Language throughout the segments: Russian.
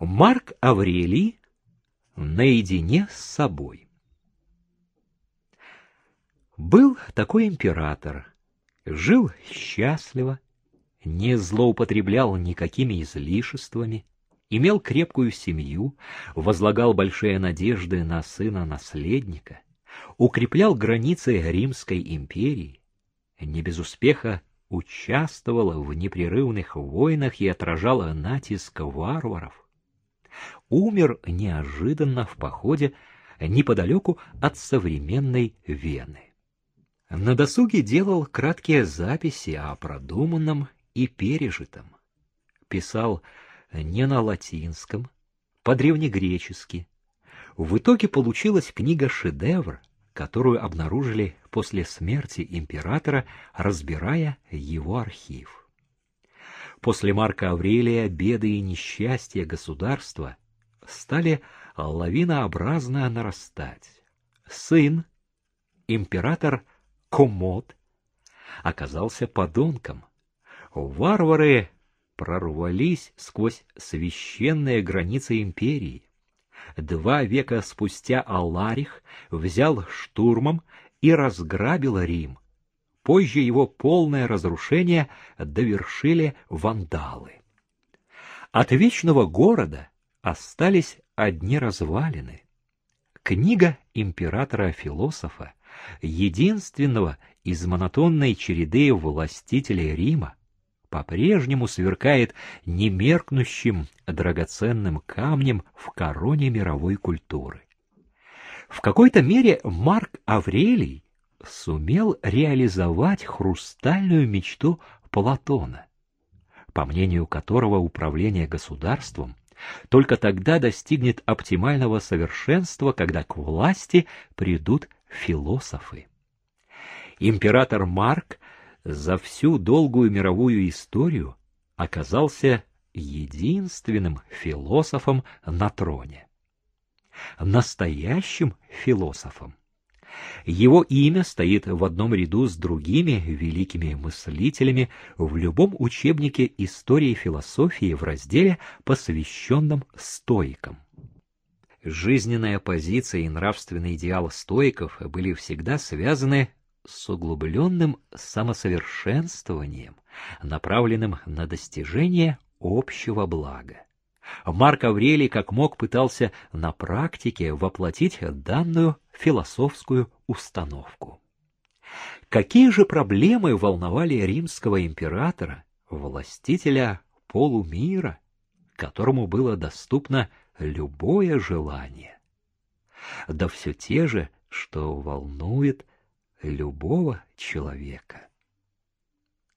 Марк Аврелий наедине с собой. Был такой император, жил счастливо, не злоупотреблял никакими излишествами, имел крепкую семью, возлагал большие надежды на сына-наследника, укреплял границы Римской империи, не без успеха участвовал в непрерывных войнах и отражал натиск варваров. Умер неожиданно в походе неподалеку от современной Вены. На досуге делал краткие записи о продуманном и пережитом. Писал не на латинском, по-древнегречески. В итоге получилась книга-шедевр, которую обнаружили после смерти императора, разбирая его архив. После Марка Аврелия беды и несчастья государства стали лавинообразно нарастать. Сын, император Комод, оказался подонком. Варвары прорвались сквозь священные границы империи. Два века спустя Алларих взял штурмом и разграбил Рим. Позже его полное разрушение довершили вандалы. От вечного города остались одни развалины. Книга императора-философа, единственного из монотонной череды властителей Рима, по-прежнему сверкает немеркнущим драгоценным камнем в короне мировой культуры. В какой-то мере Марк Аврелий сумел реализовать хрустальную мечту Платона, по мнению которого управление государством только тогда достигнет оптимального совершенства, когда к власти придут философы. Император Марк за всю долгую мировую историю оказался единственным философом на троне. Настоящим философом. Его имя стоит в одном ряду с другими великими мыслителями в любом учебнике истории философии в разделе, посвященном стоикам. Жизненная позиция и нравственный идеал стоиков были всегда связаны с углубленным самосовершенствованием, направленным на достижение общего блага. Марк Аврелий как мог пытался на практике воплотить данную философскую установку. Какие же проблемы волновали римского императора, властителя полумира, которому было доступно любое желание? Да все те же, что волнует любого человека.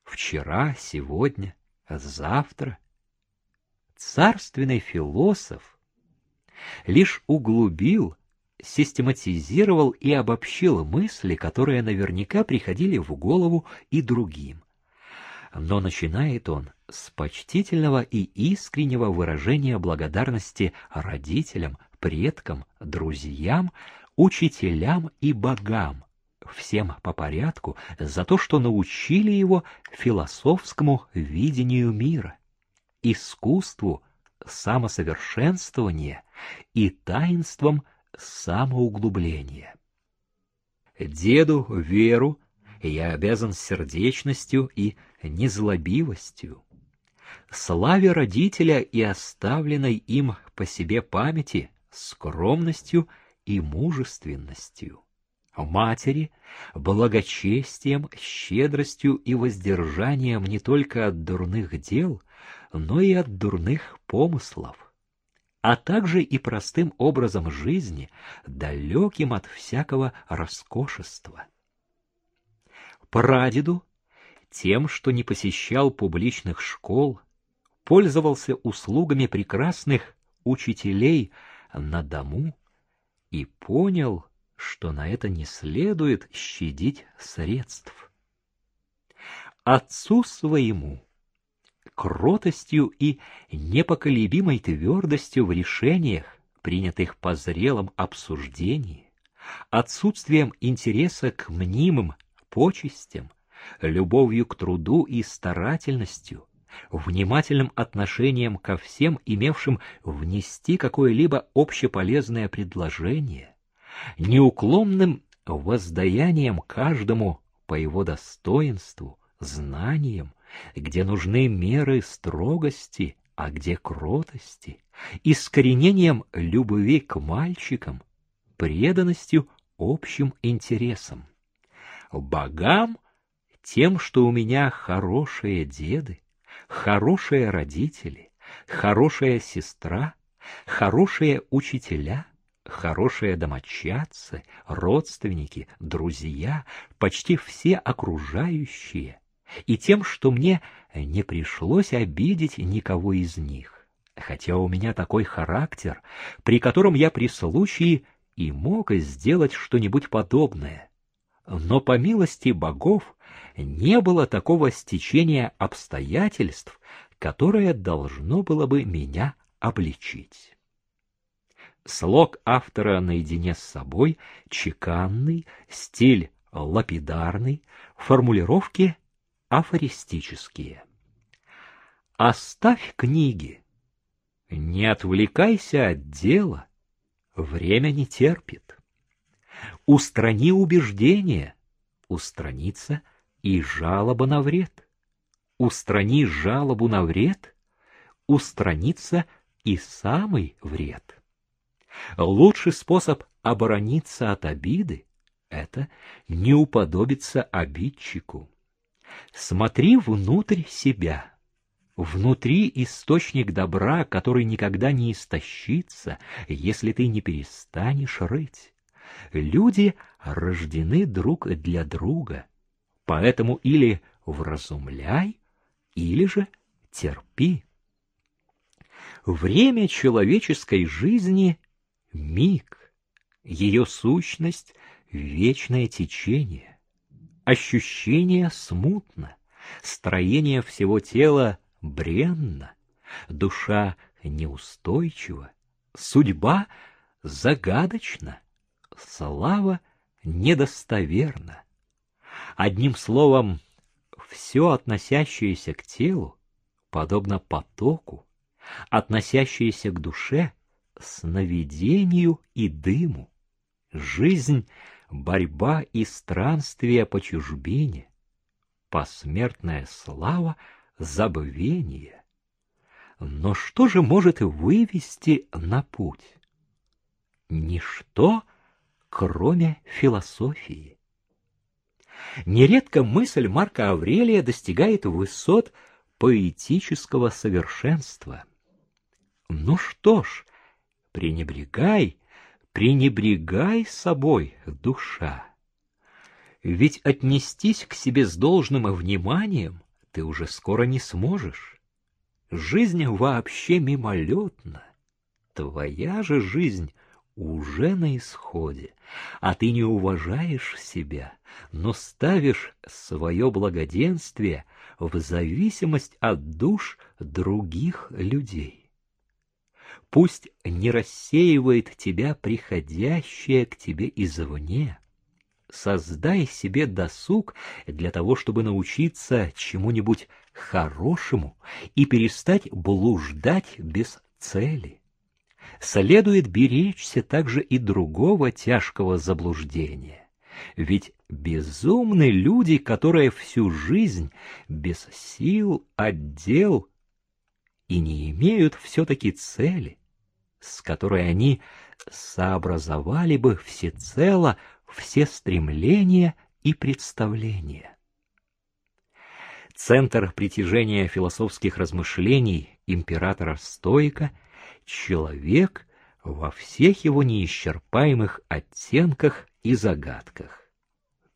Вчера, сегодня, завтра царственный философ лишь углубил, систематизировал и обобщил мысли, которые наверняка приходили в голову и другим. Но начинает он с почтительного и искреннего выражения благодарности родителям, предкам, друзьям, учителям и богам, всем по порядку за то, что научили его философскому видению мира, искусству самосовершенствования и таинствам самоуглубления. Деду веру я обязан сердечностью и незлобивостью, славе родителя и оставленной им по себе памяти скромностью и мужественностью матери, благочестием, щедростью и воздержанием не только от дурных дел, но и от дурных помыслов, а также и простым образом жизни, далеким от всякого роскошества. Прадеду, тем, что не посещал публичных школ, пользовался услугами прекрасных учителей на дому и понял, что на это не следует щадить средств. Отцу своему кротостью и непоколебимой твердостью в решениях, принятых по зрелом обсуждении, отсутствием интереса к мнимым почестям, любовью к труду и старательностью, внимательным отношением ко всем, имевшим внести какое-либо общеполезное предложение, неуклонным воздаянием каждому по его достоинству, знаниям, где нужны меры строгости, а где кротости, искоренением любви к мальчикам, преданностью общим интересам. Богам тем, что у меня хорошие деды, хорошие родители, хорошая сестра, хорошие учителя, хорошие домочадцы, родственники, друзья, почти все окружающие, и тем, что мне не пришлось обидеть никого из них, хотя у меня такой характер, при котором я при случае и мог сделать что-нибудь подобное. Но по милости богов не было такого стечения обстоятельств, которое должно было бы меня обличить. Слог автора наедине с собой чеканный, стиль лапидарный, формулировки афористические. Оставь книги, не отвлекайся от дела, время не терпит. Устрани убеждения, устранится и жалоба на вред. Устрани жалобу на вред, устранится и самый вред. Лучший способ оборониться от обиды — это не уподобиться обидчику. Смотри внутрь себя. Внутри источник добра, который никогда не истощится, если ты не перестанешь рыть. Люди рождены друг для друга, поэтому или вразумляй, или же терпи. Время человеческой жизни — миг, ее сущность — вечное течение. Ощущение смутно, строение всего тела бренно, душа неустойчива, судьба загадочна, слава недостоверна. Одним словом, все относящееся к телу, подобно потоку, относящееся к душе, сновидению и дыму. Жизнь борьба и странствие по чужбине, посмертная слава забвение. Но что же может вывести на путь? Ничто, кроме философии. Нередко мысль Марка Аврелия достигает высот поэтического совершенства. Ну что ж, пренебрегай пренебрегай собой, душа. Ведь отнестись к себе с должным вниманием ты уже скоро не сможешь. Жизнь вообще мимолетна. Твоя же жизнь уже на исходе, а ты не уважаешь себя, но ставишь свое благоденствие в зависимость от душ других людей. Пусть не рассеивает тебя приходящее к тебе извне. Создай себе досуг для того, чтобы научиться чему-нибудь хорошему и перестать блуждать без цели. Следует беречься также и другого тяжкого заблуждения. Ведь безумны люди, которые всю жизнь без сил, отдел и не имеют все-таки цели, с которой они сообразовали бы всецело все стремления и представления. Центр притяжения философских размышлений императора-стоика — человек во всех его неисчерпаемых оттенках и загадках.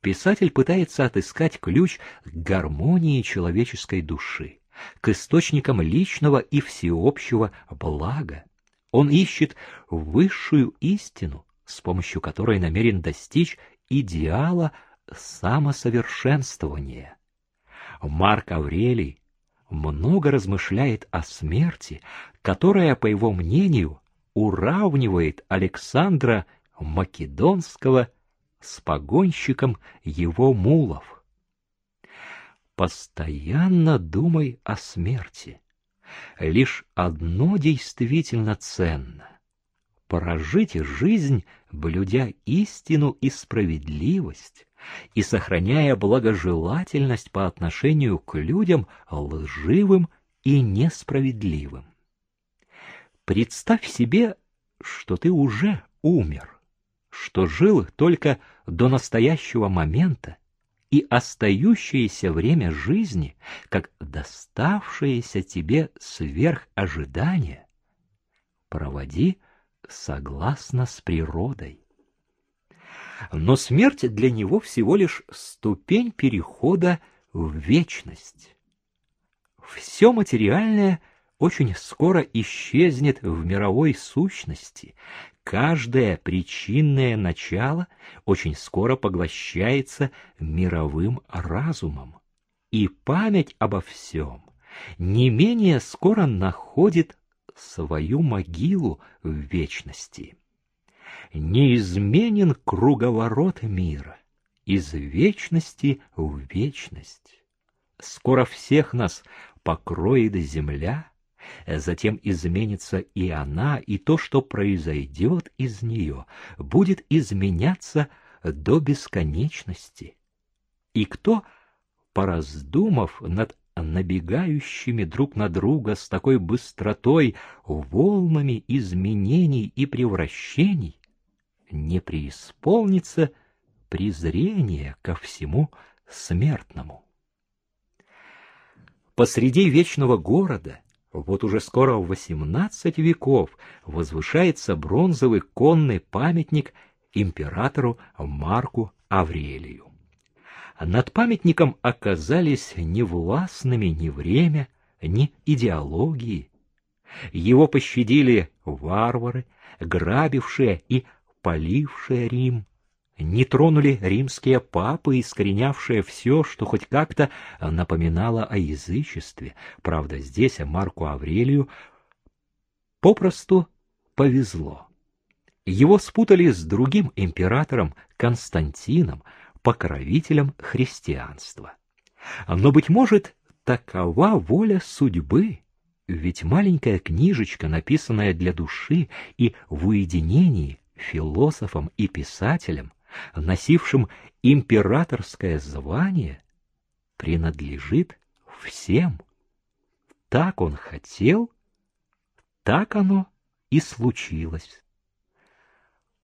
Писатель пытается отыскать ключ к гармонии человеческой души к источникам личного и всеобщего блага. Он ищет высшую истину, с помощью которой намерен достичь идеала самосовершенствования. Марк Аврелий много размышляет о смерти, которая, по его мнению, уравнивает Александра Македонского с погонщиком его мулов. Постоянно думай о смерти. Лишь одно действительно ценно — прожить жизнь, блюдя истину и справедливость, и сохраняя благожелательность по отношению к людям лживым и несправедливым. Представь себе, что ты уже умер, что жил только до настоящего момента, и остающееся время жизни, как доставшееся тебе сверх ожидания, проводи согласно с природой. Но смерть для него всего лишь ступень перехода в вечность. Все материальное очень скоро исчезнет в мировой сущности. Каждое причинное начало очень скоро поглощается мировым разумом. И память обо всем не менее скоро находит свою могилу в вечности. Неизменен круговорот мира из вечности в вечность. Скоро всех нас покроет земля, затем изменится и она, и то, что произойдет из нее, будет изменяться до бесконечности. И кто, пораздумав над набегающими друг на друга с такой быстротой волнами изменений и превращений, не преисполнится презрение ко всему смертному. Посреди вечного города, вот уже скоро в восемнадцать веков, возвышается бронзовый конный памятник императору Марку Аврелию. Над памятником оказались невластными ни время, ни идеологии. Его пощадили варвары, грабившие и полившие Рим, не тронули римские папы, искоренявшие все, что хоть как-то напоминало о язычестве. Правда, здесь Марку Аврелию попросту повезло. Его спутали с другим императором Константином, покровителем христианства. Но, быть может, такова воля судьбы, ведь маленькая книжечка, написанная для души и в уединении философом и писателем, носившим императорское звание, принадлежит всем. Так он хотел, так оно и случилось.